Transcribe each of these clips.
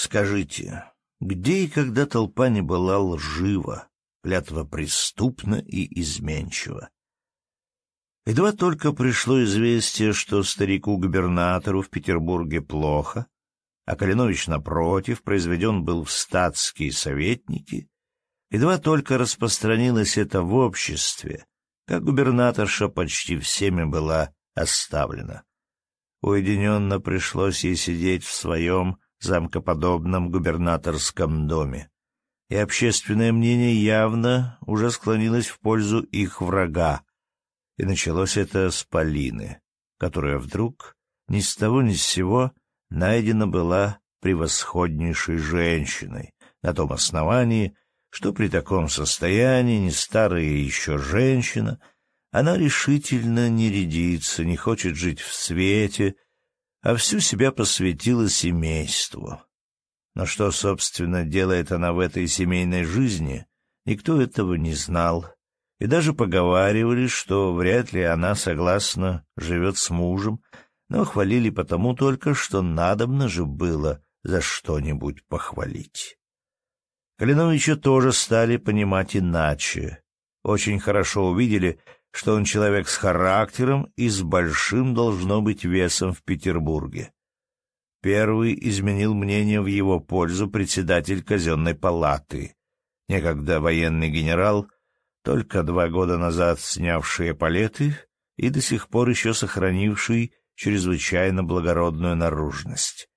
Скажите, где и когда толпа не была лжива, клятва преступна и изменчива? Едва только пришло известие, что старику-губернатору в Петербурге плохо, а Калинович, напротив, произведен был в статские советники, едва только распространилось это в обществе, как губернаторша почти всеми была оставлена. Уединенно пришлось ей сидеть в своем замкоподобном губернаторском доме, и общественное мнение явно уже склонилось в пользу их врага, и началось это с Полины, которая вдруг ни с того ни с сего найдена была превосходнейшей женщиной на том основании, что при таком состоянии не старая еще женщина, она решительно не рядится, не хочет жить в свете, а всю себя посвятила семейству. Но что, собственно, делает она в этой семейной жизни, никто этого не знал, и даже поговаривали, что вряд ли она согласно живет с мужем, но хвалили потому только, что надобно же было за что-нибудь похвалить. Калиновича тоже стали понимать иначе. Очень хорошо увидели, что он человек с характером и с большим, должно быть, весом в Петербурге. Первый изменил мнение в его пользу председатель казенной палаты, некогда военный генерал, только два года назад снявший эполеты и до сих пор еще сохранивший чрезвычайно благородную наружность.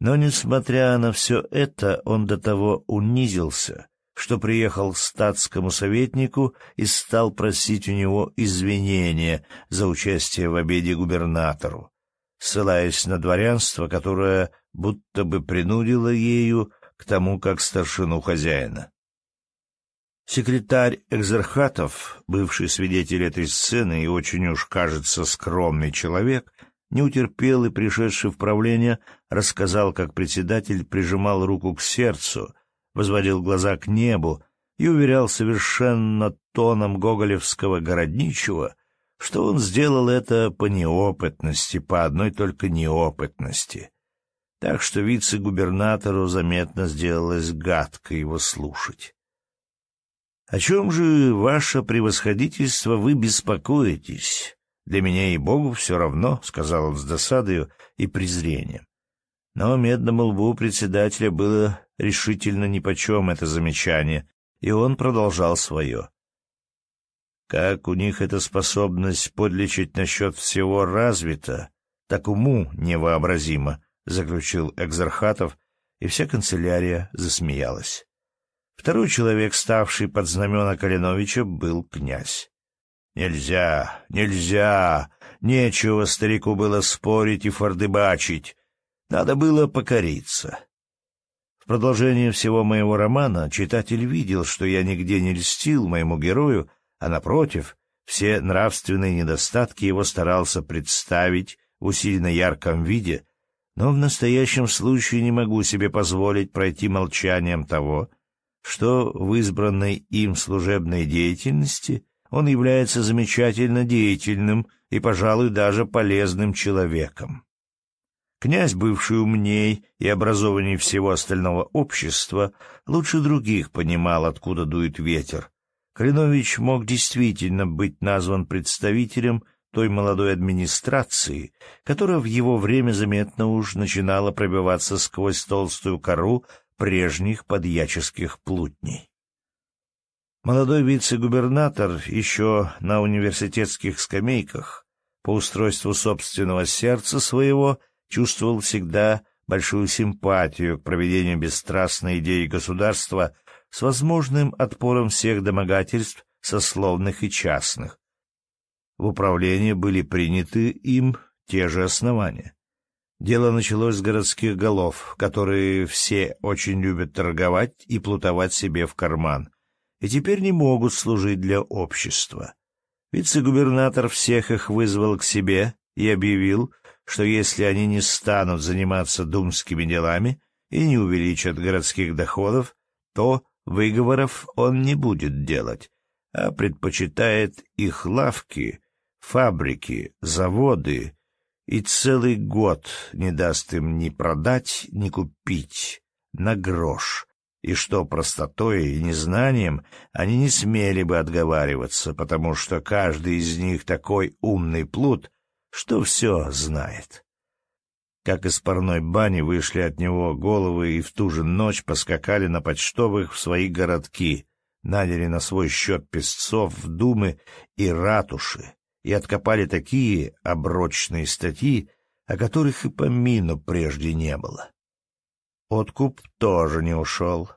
Но, несмотря на все это, он до того унизился, что приехал к статскому советнику и стал просить у него извинения за участие в обеде губернатору, ссылаясь на дворянство, которое будто бы принудило ею к тому, как старшину хозяина. Секретарь Экзерхатов, бывший свидетель этой сцены и очень уж, кажется, скромный человек, не утерпел и, пришедший в правление, рассказал, как председатель прижимал руку к сердцу, возводил глаза к небу и уверял совершенно тоном гоголевского городничего, что он сделал это по неопытности, по одной только неопытности. Так что вице-губернатору заметно сделалось гадко его слушать. «О чем же, ваше превосходительство, вы беспокоитесь? Для меня и Богу все равно», — сказал он с досадою и презрением. Но медному лбу председателя было решительно нипочем это замечание, и он продолжал свое. Как у них эта способность подлечить насчет всего развита, так уму невообразимо, — заключил Экзархатов, и вся канцелярия засмеялась. Второй человек, ставший под знамена Калиновича, был князь. Нельзя, нельзя, нечего старику было спорить и фордыбачить, надо было покориться. В продолжение всего моего романа читатель видел, что я нигде не льстил моему герою, а, напротив, все нравственные недостатки его старался представить в усиленно ярком виде, но в настоящем случае не могу себе позволить пройти молчанием того, что в избранной им служебной деятельности он является замечательно деятельным и, пожалуй, даже полезным человеком. Князь, бывший умней и образованней всего остального общества, лучше других понимал, откуда дует ветер. Калинович мог действительно быть назван представителем той молодой администрации, которая в его время заметно уж начинала пробиваться сквозь толстую кору прежних подьяческих плутней. Молодой вице-губернатор еще на университетских скамейках по устройству собственного сердца своего — чувствовал всегда большую симпатию к проведению бесстрастной идеи государства с возможным отпором всех домогательств сословных и частных. В управлении были приняты им те же основания. Дело началось с городских голов, которые все очень любят торговать и плутовать себе в карман, и теперь не могут служить для общества. Вице-губернатор всех их вызвал к себе и объявил, что если они не станут заниматься думскими делами и не увеличат городских доходов, то выговоров он не будет делать, а предпочитает их лавки, фабрики, заводы и целый год не даст им ни продать, ни купить, на грош, и что простотой и незнанием они не смели бы отговариваться, потому что каждый из них такой умный плут, что все знает. Как из парной бани вышли от него головы и в ту же ночь поскакали на почтовых в свои городки, наняли на свой счет песцов в думы и ратуши и откопали такие оброчные статьи, о которых и помину прежде не было. Откуп тоже не ушел.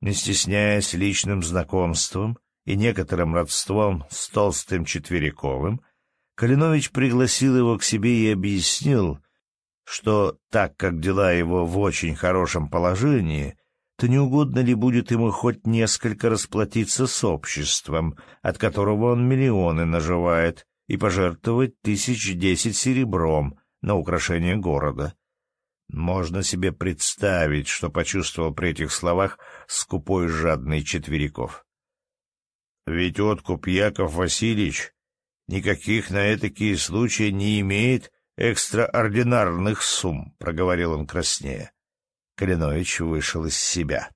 Не стесняясь личным знакомством и некоторым родством с толстым Четвериковым, Калинович пригласил его к себе и объяснил, что так как дела его в очень хорошем положении, то не угодно ли будет ему хоть несколько расплатиться с обществом, от которого он миллионы наживает, и пожертвовать тысяч десять серебром на украшение города. Можно себе представить, что почувствовал при этих словах скупой жадный Четвериков. Ведь откуп Яков Васильевич никаких на этакие случаи не имеет экстраординарных сумм, — проговорил он краснее. Калинович вышел из себя.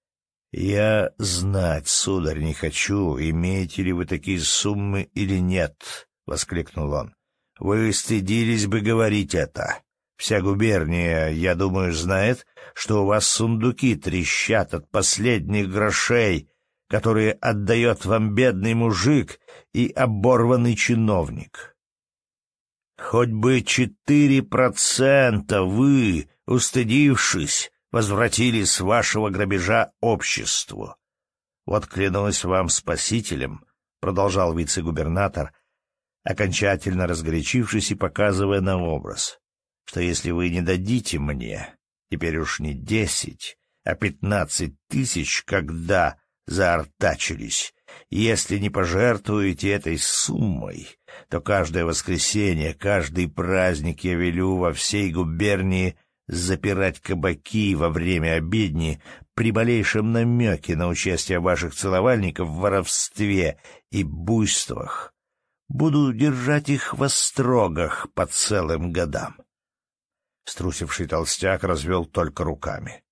— Я знать, сударь, не хочу, имеете ли вы такие суммы или нет, — воскликнул он. — Вы стыдились бы говорить это. Вся губерния, я думаю, знает, что у вас сундуки трещат от последних грошей, которые отдает вам бедный мужик и оборванный чиновник. Хоть бы четыре процента вы, устыдившись, возвратили с вашего грабежа обществу. Вот клянусь вам спасителем, — продолжал вице-губернатор, окончательно разгорячившись и показывая на образ что если вы не дадите мне, теперь уж не десять, а пятнадцать тысяч, когда заортачились, если не пожертвуете этой суммой, то каждое воскресенье, каждый праздник я велю во всей губернии запирать кабаки во время обедни при малейшем намеке на участие ваших целовальников в воровстве и буйствах. Буду держать их в острогах по целым годам. Струсивший толстяк развел только руками.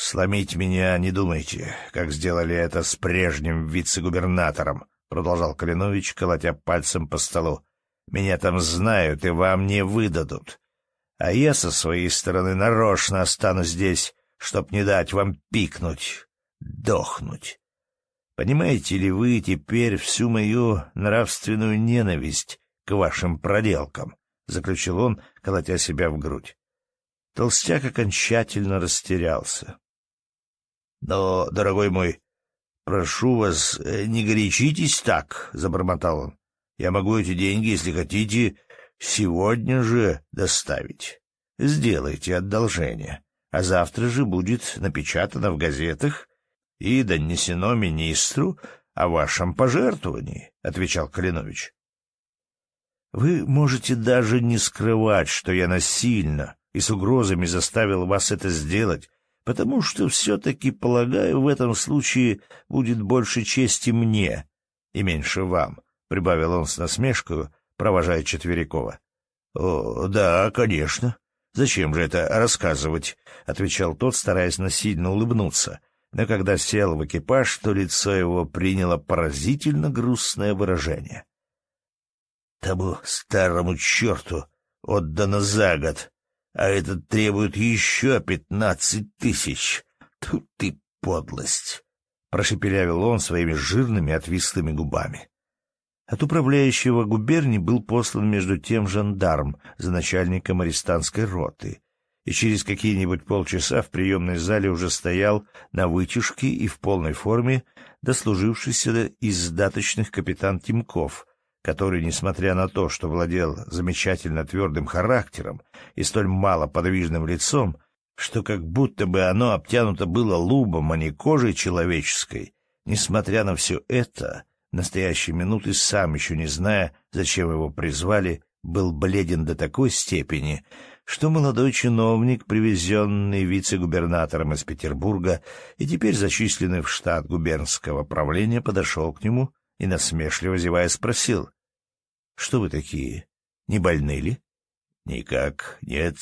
«Сломить меня не думайте, как сделали это с прежним вице-губернатором», — продолжал Калинович, колотя пальцем по столу. «Меня там знают и вам не выдадут. А я со своей стороны нарочно останусь здесь, чтоб не дать вам пикнуть, дохнуть. Понимаете ли вы теперь всю мою нравственную ненависть к вашим проделкам?» — заключил он, колотя себя в грудь. Толстяк окончательно растерялся. — Но, дорогой мой, прошу вас, э, не горячитесь так, — забормотал он. — Я могу эти деньги, если хотите, сегодня же доставить. Сделайте одолжение, а завтра же будет напечатано в газетах и донесено министру о вашем пожертвовании, — отвечал Калинович. Вы можете даже не скрывать, что я насильно и с угрозами заставил вас это сделать, потому что все-таки, полагаю, в этом случае будет больше чести мне и меньше вам, — прибавил он с насмешкой, провожая Четверякова. — О, да, конечно. Зачем же это рассказывать? — отвечал тот, стараясь насильно улыбнуться. Но когда сел в экипаж, то лицо его приняло поразительно грустное выражение. Тому старому черту отдано за год, а этот требует еще пятнадцать тысяч. Тут ты подлость! — прошепелявил он своими жирными отвислыми губами. От управляющего губернии был послан между тем жандарм за начальником арестантской роты, и через какие-нибудь полчаса в приемной зале уже стоял на вытяжке и в полной форме дослужившийся из даточных капитан Тимков, который, несмотря на то, что владел замечательно твердым характером и столь мало подвижным лицом, что как будто бы оно обтянуто было лубом, а не кожей человеческой, несмотря на все это, в настоящие минуты, сам еще не зная, зачем его призвали, был бледен до такой степени, что молодой чиновник, привезенный вице-губернатором из Петербурга и теперь зачисленный в штат губернского правления, подошел к нему и, насмешливо зевая, спросил, — Что вы такие? Не больны ли? Никак нет,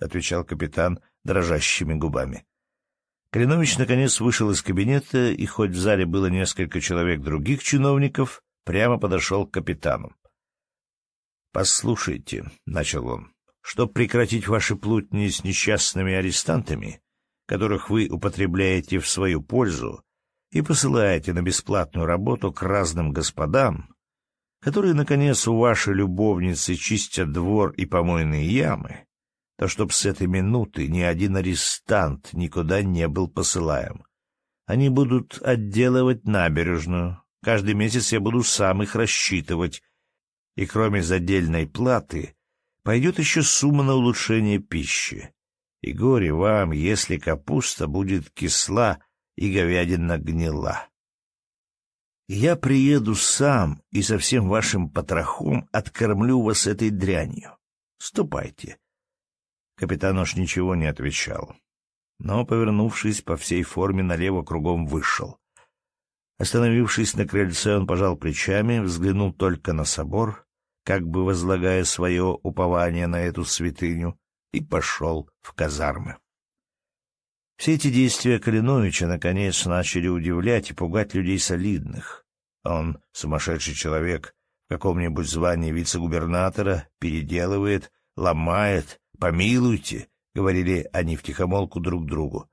отвечал капитан дрожащими губами. Калинович наконец вышел из кабинета, и хоть в зале было несколько человек других чиновников, прямо подошел к капитану. «Послушайте», — начал он, — «чтоб прекратить ваши плутни с несчастными арестантами, которых вы употребляете в свою пользу и посылаете на бесплатную работу к разным господам, которые, наконец, у вашей любовницы чистят двор и помойные ямы, то чтоб с этой минуты ни один арестант никуда не был посылаем. Они будут отделывать набережную. Каждый месяц я буду сам их рассчитывать. И кроме задельной платы, пойдет еще сумма на улучшение пищи. И горе вам, если капуста будет кисла и говядина гнила. Я приеду сам и со всем вашим потрохом откормлю вас этой дрянью. Ступайте. Капитан уж ничего не отвечал, но, повернувшись по всей форме налево, кругом вышел. Остановившись на крыльце, он пожал плечами, взглянул только на собор, как бы возлагая свое упование на эту святыню, и пошел в казармы. Все эти действия Калиновича, наконец, начали удивлять и пугать людей солидных. Он, сумасшедший человек, в каком-нибудь звании вице-губернатора, переделывает, ломает, помилуйте, — говорили они втихомолку друг другу.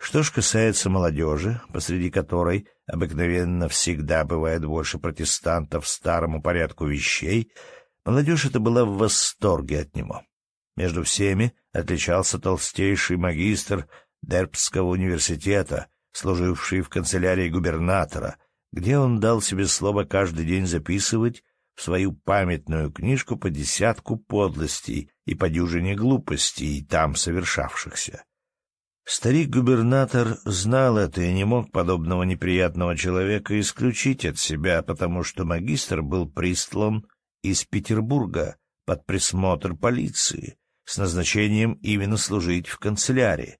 Что ж касается молодежи, посреди которой обыкновенно всегда бывает больше протестантов старому порядку вещей, молодежь эта была в восторге от него. Между всеми отличался толстейший магистр Дербского университета, служивший в канцелярии губернатора, где он дал себе слово каждый день записывать в свою памятную книжку по десятку подлостей и по дюжине глупостей там совершавшихся. Старик-губернатор знал это и не мог подобного неприятного человека исключить от себя, потому что магистр был прислан из Петербурга под присмотр полиции с назначением именно служить в канцелярии.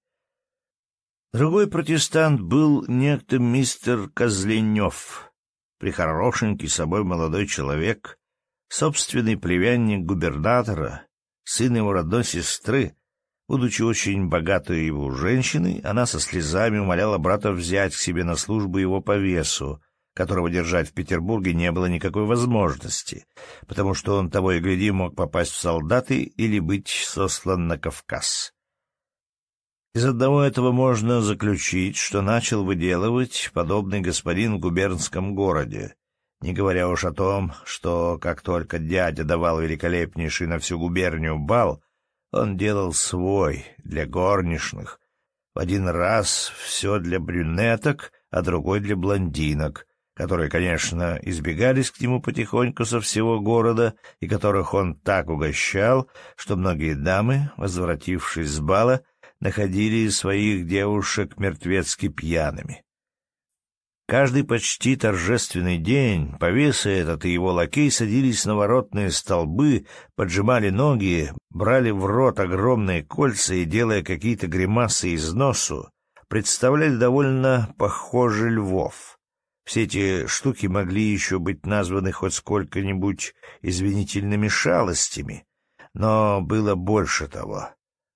Другой протестант был некто мистер Козленев, прихорошенький собой молодой человек, собственный племянник губернатора, сын его родной сестры. Будучи очень богатой его женщиной, она со слезами умоляла брата взять к себе на службу его по весу, которого держать в Петербурге не было никакой возможности, потому что он того и гляди мог попасть в солдаты или быть сослан на Кавказ. Из одного этого можно заключить, что начал выделывать подобный господин в губернском городе, не говоря уж о том, что как только дядя давал великолепнейший на всю губернию бал, он делал свой для горничных. В один раз все для брюнеток, а другой для блондинок, которые, конечно, избегались к нему потихоньку со всего города и которых он так угощал, что многие дамы, возвратившись с бала, находили своих девушек мертвецки пьяными. Каждый почти торжественный день повеса этот и его лакей садились на воротные столбы, поджимали ноги, брали в рот огромные кольца и, делая какие-то гримасы из носу, представляли довольно похоже львов. Все эти штуки могли еще быть названы хоть сколько-нибудь извинительными шалостями, но было больше того.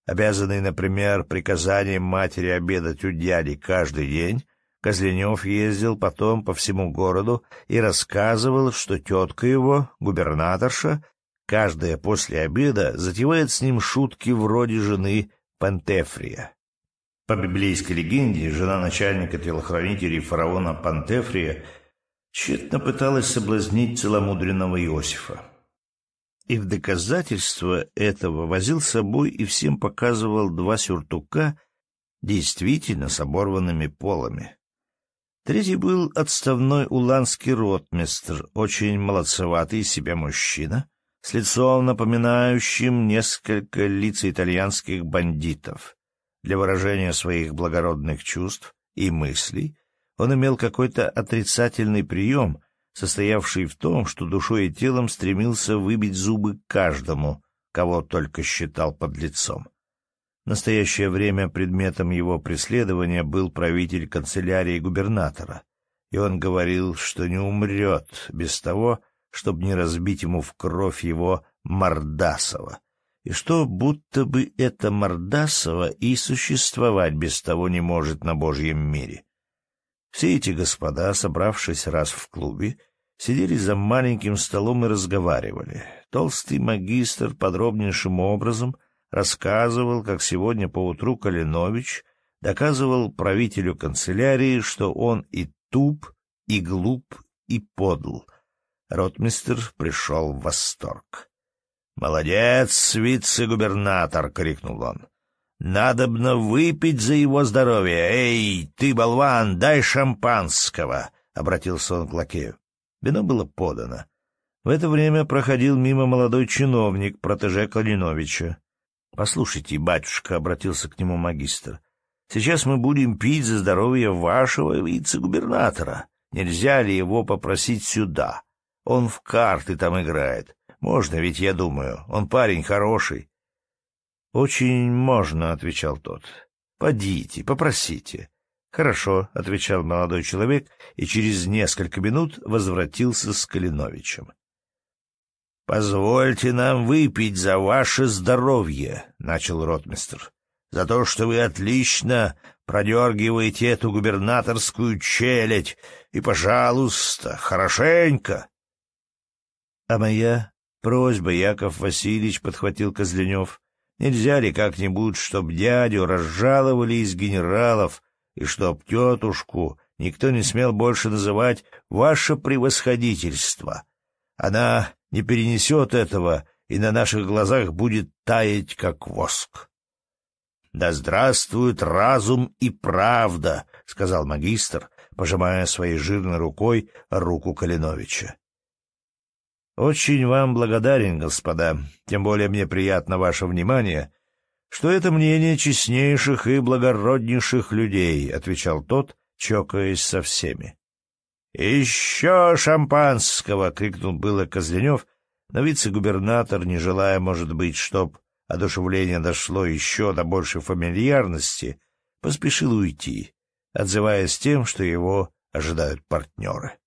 Обязанный, например, приказанием матери обедать у дяди каждый день, Козленев ездил потом по всему городу и рассказывал, что тетка его, губернаторша, каждая после обеда затевает с ним шутки вроде жены Пантефрия. По библейской легенде, жена начальника телохранителей фараона Пантефрия тщетно пыталась соблазнить целомудренного Иосифа и в доказательство этого возил с собой и всем показывал два сюртука, действительно с оборванными полами. Третий был отставной уланский ротмистр, очень молодцеватый себя мужчина, с лицом, напоминающим несколько лиц итальянских бандитов. Для выражения своих благородных чувств и мыслей он имел какой-то отрицательный прием, состоявший в том, что душой и телом стремился выбить зубы каждому, кого только считал подлецом. В настоящее время предметом его преследования был правитель канцелярии губернатора, и он говорил, что не умрет без того, чтобы не разбить ему в кровь его Мордасова, и что будто бы это Мордасова и существовать без того не может на Божьем мире. Все эти господа, собравшись раз в клубе, сидели за маленьким столом и разговаривали. Толстый магистр подробнейшим образом рассказывал, как сегодня поутру Калинович доказывал правителю канцелярии, что он и туп, и глуп, и подл. Ротмистер пришел в восторг. «Молодец, вице-губернатор!» — крикнул он. «Надобно выпить за его здоровье! Эй, ты, болван, дай шампанского!» — обратился он к лакею. Вино было подано. В это время проходил мимо молодой чиновник, протеже Калиновича. «Послушайте, батюшка», — обратился к нему магистр, — «сейчас мы будем пить за здоровье вашего вице-губернатора. Нельзя ли его попросить сюда? Он в карты там играет. Можно ведь, я думаю. Он парень хороший. — Очень можно, — отвечал тот. — Подите, попросите. — Хорошо, — отвечал молодой человек и через несколько минут возвратился с Калиновичем. — Позвольте нам выпить за ваше здоровье, — начал ротмистр, — за то, что вы отлично продергиваете эту губернаторскую челядь, и, пожалуйста, хорошенько. — А моя Просьба, Яков Васильевич, — подхватил Козленев. Нельзя ли как-нибудь, чтоб дядю разжаловали из генералов, и чтоб тетушку никто не смел больше называть «ваше превосходительство»? Она не перенесет этого и на наших глазах будет таять, как воск. — Да здравствует разум и правда, — сказал магистр, пожимая своей жирной рукой руку Калиновича. Очень вам благодарен, господа, тем более мне приятно ваше внимание, что это мнение честнейших и благороднейших людей, — отвечал тот, чокаясь со всеми. — Еще шампанского! — крикнул было Козленев, но вице-губернатор, не желая, может быть, чтоб одушевление дошло еще до большей фамильярности, поспешил уйти, отзываясь тем, что его ожидают партнеры.